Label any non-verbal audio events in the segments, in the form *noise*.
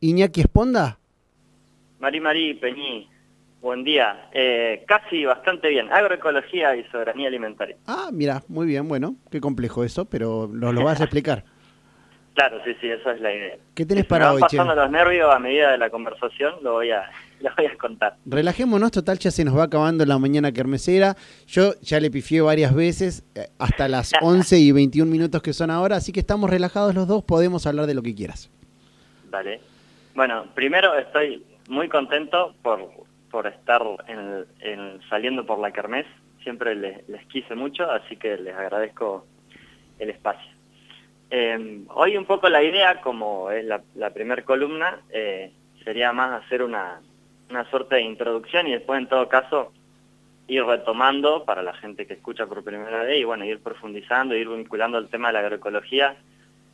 Iñaki Esponda? Mari Mari Peñi, buen día. Eh, casi bastante bien. Agroecología y soberanía alimentaria. Ah, mira, muy bien, bueno, qué complejo eso, pero nos lo vas a explicar. *laughs* claro, sí, sí, esa es la idea. ¿Qué tenés para hoy, pasando los nervios a medida de la conversación, lo voy a, *laughs* lo voy a contar. Relajémonos, total, ya se nos va acabando la mañana kermesera. Yo ya le pifié varias veces, eh, hasta las *laughs* 11 y 21 minutos que son ahora, así que estamos relajados los dos, podemos hablar de lo que quieras. Dale. Bueno, primero estoy muy contento por, por estar en, saliendo por la Kermés. Siempre les, quise mucho, así que les agradezco el espacio. Eh, hoy un poco la idea, como es la, la primera columna, eh, sería más hacer una, una suerte de introducción y después en todo caso ir retomando para la gente que escucha por primera vez y bueno, ir profundizando, ir vinculando el tema de la agroecología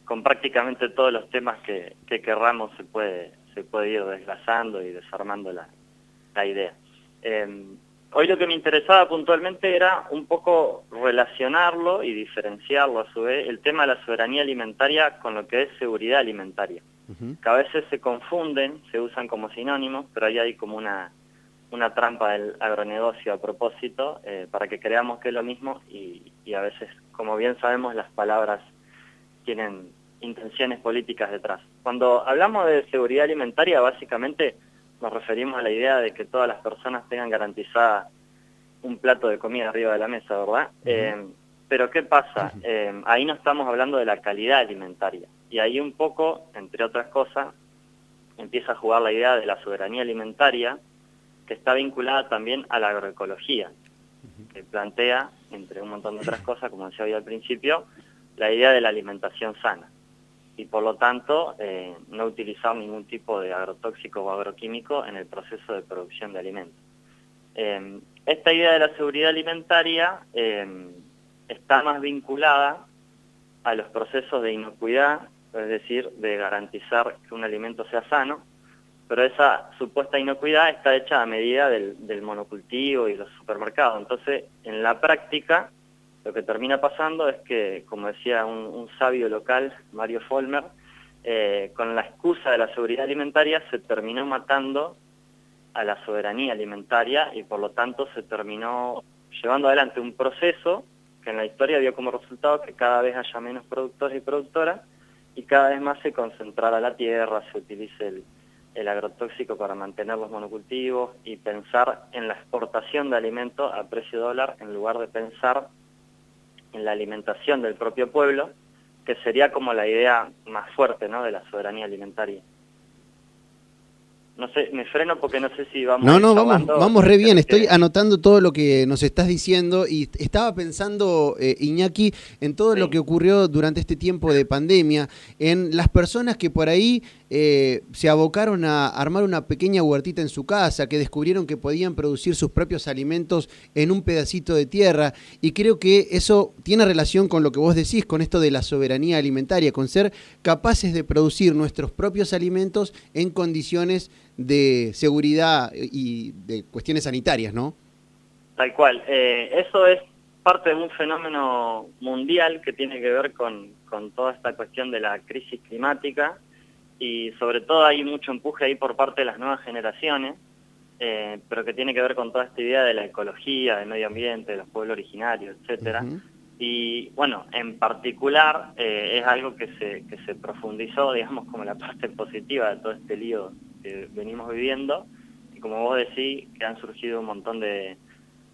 con prácticamente todos los temas que, que querramos se puede, se puede ir desglazando y desarmando la, la idea. Eh, hoy lo que me interesaba puntualmente era un poco relacionarlo y diferenciarlo a su vez el tema de la soberanía alimentaria con lo que es seguridad alimentaria. Que a veces se confunden, se usan como sinónimos, pero ahí hay como una, una trampa del agronegocio a propósito eh, para que creamos que es lo mismo y, y a veces, como bien sabemos, las palabras tienen intenciones políticas detrás. Cuando hablamos de seguridad alimentaria, básicamente nos referimos a la idea de que todas las personas tengan garantizada un plato de comida arriba de la mesa, ¿verdad? eh, pero ¿qué pasa? Eh, ahí no estamos hablando de la calidad alimentaria. Y ahí un poco, entre otras cosas, empieza a jugar la idea de la soberanía alimentaria, que está vinculada también a la agroecología, que plantea, entre un montón de otras cosas, como decía hoy al principio, la idea de la alimentación sana y por lo tanto eh, no utilizar ningún tipo de agrotóxico o agroquímico en el proceso de producción de alimentos. Eh, esta idea de la seguridad alimentaria eh, está más vinculada a los procesos de inocuidad, es decir, de garantizar que un alimento sea sano, pero esa supuesta inocuidad está hecha a medida del, del monocultivo y los supermercados. Entonces, en la práctica, lo que termina pasando es que, como decía un, sabio local, Mario Folmer, eh, con la excusa de la seguridad alimentaria se terminó matando a la soberanía alimentaria y por lo tanto se terminó llevando adelante un proceso que en la historia dio como resultado que cada vez haya menos productores y productoras y cada vez más se concentrara la tierra, se utilice el, el agrotóxico para mantener los monocultivos y pensar en la exportación de alimentos a precio dólar en lugar de pensar en la alimentación del propio pueblo, que sería como la idea más fuerte ¿no? de la soberanía alimentaria. No sé, me freno porque no sé si vamos... No, no, vamos, vamos re bien. Estoy anotando todo lo que nos estás diciendo y estaba pensando, eh, Iñaki, en todo lo que ocurrió durante este tiempo de pandemia, en las personas que por ahí eh, se abocaron a armar una pequeña huertita en su casa, que descubrieron que podían producir sus propios alimentos en un pedacito de tierra. Y creo que eso tiene relación con lo que vos decís, con esto de la soberanía alimentaria, con ser capaces de producir nuestros propios alimentos en condiciones de seguridad y de cuestiones sanitarias, ¿no? Tal cual. Eh, eso es parte de un fenómeno mundial que tiene que ver con, con toda esta cuestión de la crisis climática y sobre todo hay mucho empuje ahí por parte de las nuevas generaciones, eh, pero que tiene que ver con toda esta idea de la ecología, del medio ambiente, de los pueblos originarios, etcétera. Y bueno, en particular eh, es algo que se, que se profundizó, digamos, como la parte positiva de todo este lío que venimos viviendo. Y como vos decís, que han surgido un montón de,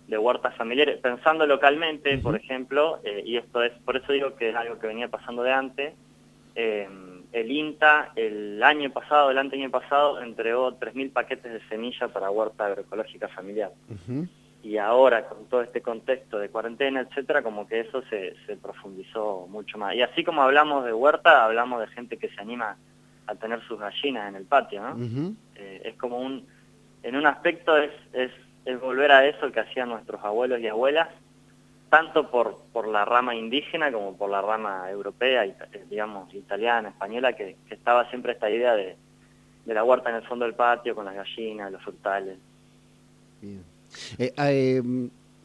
de huertas familiares, pensando localmente, por ejemplo, eh, y esto es, por eso digo que es algo que venía pasando de antes, el INTA el año pasado, el año pasado, entregó 3.000 paquetes de semilla para huerta agroecológica familiar. Y ahora, con todo este contexto de cuarentena, etcétera, como que eso se, se profundizó mucho más. Y así como hablamos de huerta, hablamos de gente que se anima a tener sus gallinas en el patio, ¿no? eh, es como un... En un aspecto es, es, es volver a eso que hacían nuestros abuelos y abuelas, tanto por, por la rama indígena como por la rama europea, eh, digamos, italiana, española, que, estaba siempre esta idea de, de, la huerta en el fondo del patio, con las gallinas, los frutales. Bien. Eh, eh,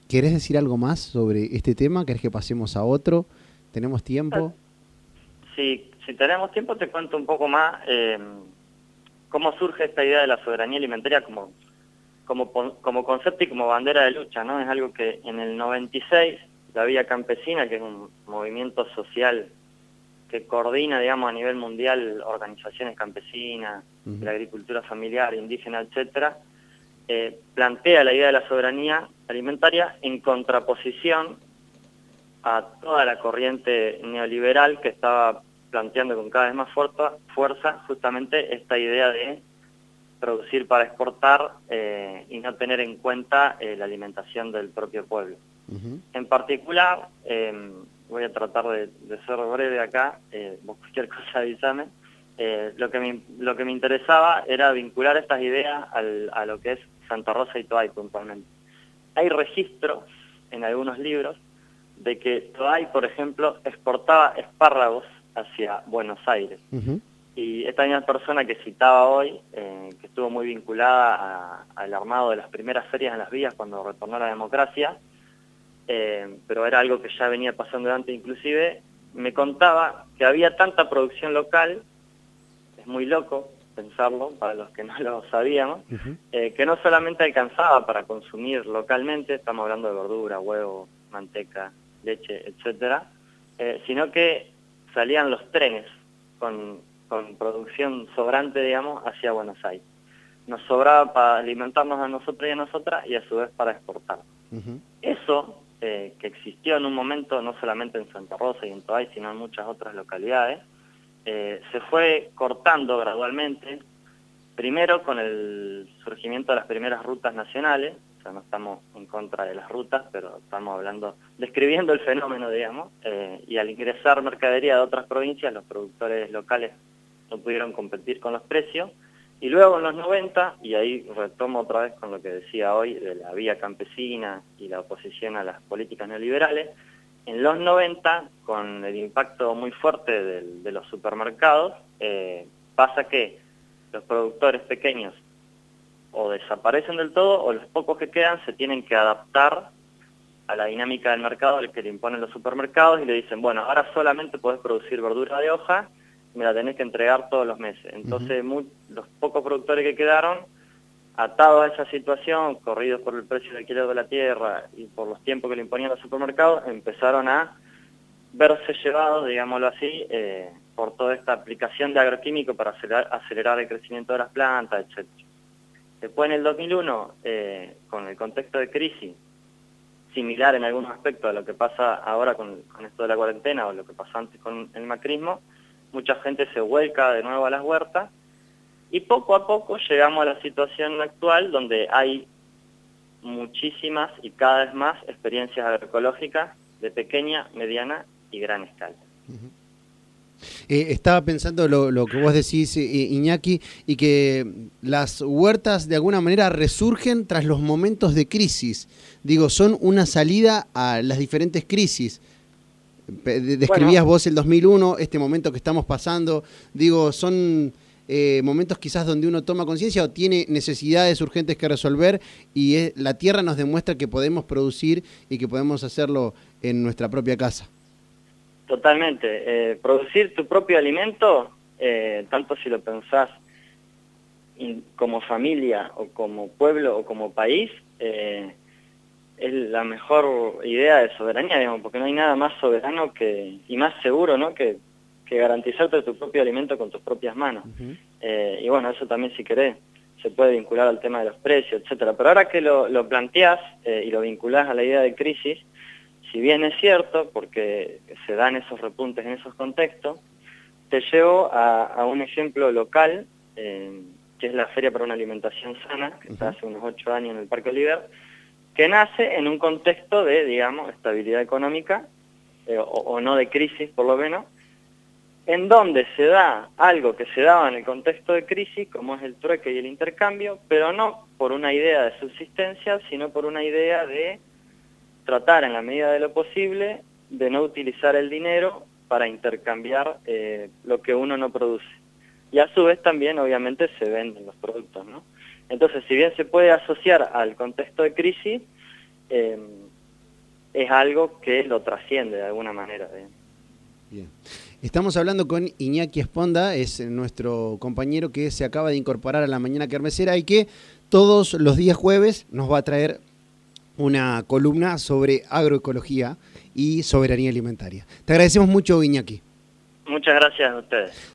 ¿Querés decir algo más sobre este tema? ¿Querés que pasemos a otro? ¿Tenemos tiempo? Sí, si tenemos tiempo te cuento un poco más. cómo surge esta idea de la soberanía alimentaria como, como, como concepto y como bandera de lucha, ¿no? Es algo que en el 96 la Vía Campesina, que es un movimiento social que coordina, digamos, a nivel mundial organizaciones campesinas, de la agricultura familiar, indígena, etcétera, eh, plantea la idea de la soberanía alimentaria en contraposición a toda la corriente neoliberal que estaba planteando con cada vez más fuerza, fuerza justamente esta idea de producir para exportar eh, y no tener en cuenta eh, la alimentación del propio pueblo. En particular, em, voy a tratar de, ser breve acá, eh, cualquier *laughs* cosa avísame, lo, que me, lo que me interesaba era vincular estas ideas a lo que es Santa Rosa y Toay puntualmente. Hay registros en algunos libros de que Toay, por ejemplo, exportaba espárragos hacia Buenos Aires. Y esta misma persona que citaba hoy, eh, que estuvo muy vinculada al armado de las primeras ferias en las vías cuando retornó la democracia, eh, pero era algo que ya venía pasando antes inclusive, me contaba que había tanta producción local, es muy loco pensarlo, para los que no lo sabíamos, eh, que no solamente alcanzaba para consumir localmente, estamos hablando de verdura, huevo, manteca, leche, etcétera, sino que salían los trenes con, producción sobrante, digamos, hacia Buenos Aires. Nos sobraba para alimentarnos a nosotros y a nosotras y a su vez para exportar. Eso, eh, que existió en un momento no solamente en Santa Rosa y en Toay, sino en muchas otras localidades, eh, se fue cortando gradualmente, primero con el surgimiento de las primeras rutas nacionales, no estamos en contra de las rutas, pero estamos hablando, describiendo el fenómeno, digamos, eh, y al ingresar mercadería de otras provincias, los productores locales no pudieron competir con los precios, y luego en los 90, y ahí retomo otra vez con lo que decía hoy de la vía campesina y la oposición a las políticas neoliberales, en los 90, con el impacto muy fuerte de, los supermercados, eh, pasa que los productores pequeños o desaparecen del todo o los pocos que quedan se tienen que adaptar a la dinámica del mercado al que le imponen los supermercados y le dicen, bueno, ahora solamente puedes producir verdura de hoja me la tenés que entregar todos los meses. Entonces los pocos productores que quedaron, atados a esa situación, corridos por el precio del alquiler de la tierra y por los tiempos que le imponían los supermercados, empezaron a verse llevados, digámoslo así, eh, por toda esta aplicación de agroquímico para acelerar, acelerar el crecimiento de las plantas, etcétera. Después en el 2001, eh, con el contexto de crisis, similar en algunos aspectos a lo que pasa ahora con, esto de la cuarentena o lo que pasó antes con el macrismo, mucha gente se vuelca de nuevo a las huertas y poco a poco llegamos a la situación actual donde hay muchísimas y cada vez más experiencias agroecológicas de pequeña, mediana y gran escala. Eh, estaba pensando lo, que vos decís, eh, Iñaki, y que las huertas de alguna manera resurgen tras los momentos de crisis. Digo, son una salida a las diferentes crisis. Describías vos el 2001, este momento que estamos pasando. Digo, son eh, momentos quizás donde uno toma conciencia o tiene necesidades urgentes que resolver y la tierra nos demuestra que podemos producir y que podemos hacerlo en nuestra propia casa. Totalmente. Eh, producir tu propio alimento, eh, tanto si lo pensás como familia o como pueblo o como país, eh, es la mejor idea de soberanía, digamos, porque no hay nada más soberano que y más seguro ¿no? que, que garantizarte tu propio alimento con tus propias manos. y bueno, eso también si querés se puede vincular al tema de los precios, etcétera. Pero ahora que lo, lo planteás y lo vinculás a la idea de crisis, si bien es cierto, porque se dan esos repuntes en esos contextos, te llevo a, un ejemplo local, eh, que es la Feria para una Alimentación Sana, que está hace unos ocho años en el Parque Oliver, que nace en un contexto de, digamos, estabilidad económica, eh, o, no de crisis por lo menos, en donde se da algo que se daba en el contexto de crisis, como es el trueque y el intercambio, pero no por una idea de subsistencia, sino por una idea de tratar en la medida de lo posible de no utilizar el dinero para intercambiar eh, lo que uno no produce. Y a su vez también obviamente se venden los productos, ¿no? Entonces, si bien se puede asociar al contexto de crisis, eh, es algo que lo trasciende de alguna manera. Bien. Estamos hablando con Iñaki Esponda, es nuestro compañero que se acaba de incorporar a la mañana kermesera y que todos los días jueves nos va a traer una columna sobre agroecología y soberanía alimentaria. Te agradecemos mucho, Iñaki. Muchas gracias a ustedes.